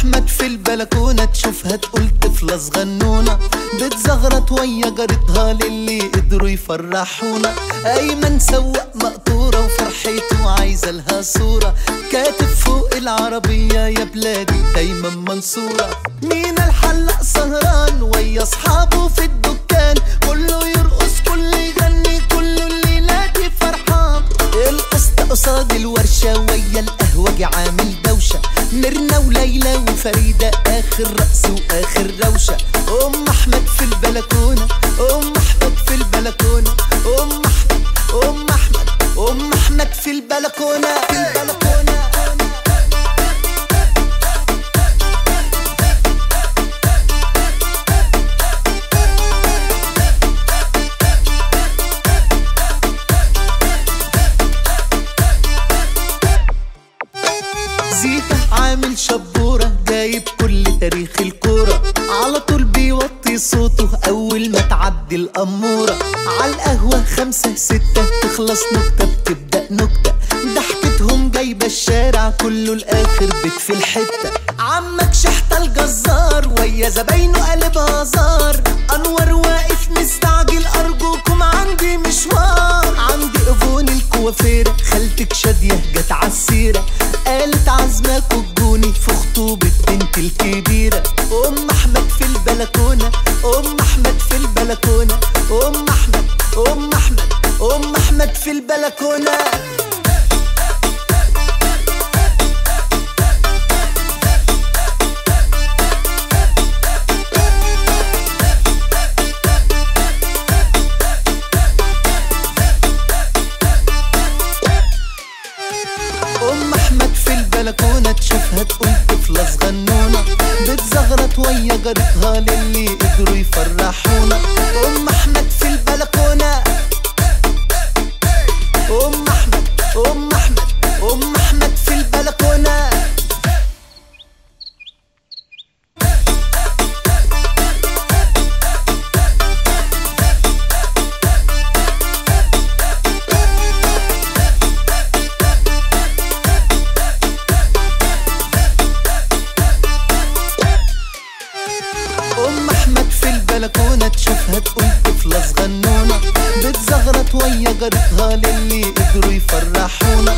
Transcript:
البلكونة تشوفها تقول طفلة صغنونة. بتزغرط ويا جارتها للي قدروا يفرحونا. أيمن سواق مقطورة وفرحته عايزة لها صورة. كاتب فوق العربية يا بلادي دايما منصورة. مينا الحلاق سهران ويا أصحابه في الدكان الورشة ويا القهوة عامل دوشة. ميرنا وليلى وفريدة آخر رقص وآخر روشة. أم أحمد في البلكونة أم أحمد في البلكونة. أم أحمد أم أحمد أم أحمد في البلكونة. في البلكونة. شبورة جايب كل تاريخ الكورة. على طول بيوطي صوته أول ما تعدي الأمورة. على القهوة خمسة ستة تخلص نكتة بتبدأ نكتة. ضحكتهم جايبة الشارع كله الآخر بيت في الحتة. عمك شحتة الجزار ويا زباينه قلب هزار أنور واقف مستعجل أرجوكم عندي مشوار. عندي إيفون الكوافيرة خالتك شادية جت عالسيرة. قالت عزمك خطوبة بنت الكبيرة أم أحمد في البلكونة أم أحمد في البلكونة أم أحمد أم أحمد أم أحمد في البلكونة. تقول طفلة صغنونة بتزغرط ويا جارتها للي قدروا يفرحونا. أم تشوفها تقول طفلة صغنونة بتزغرط ويا جارتها للي قدروا يفرحونا.